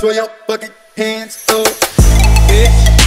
Throw your fucking hands up, bitch.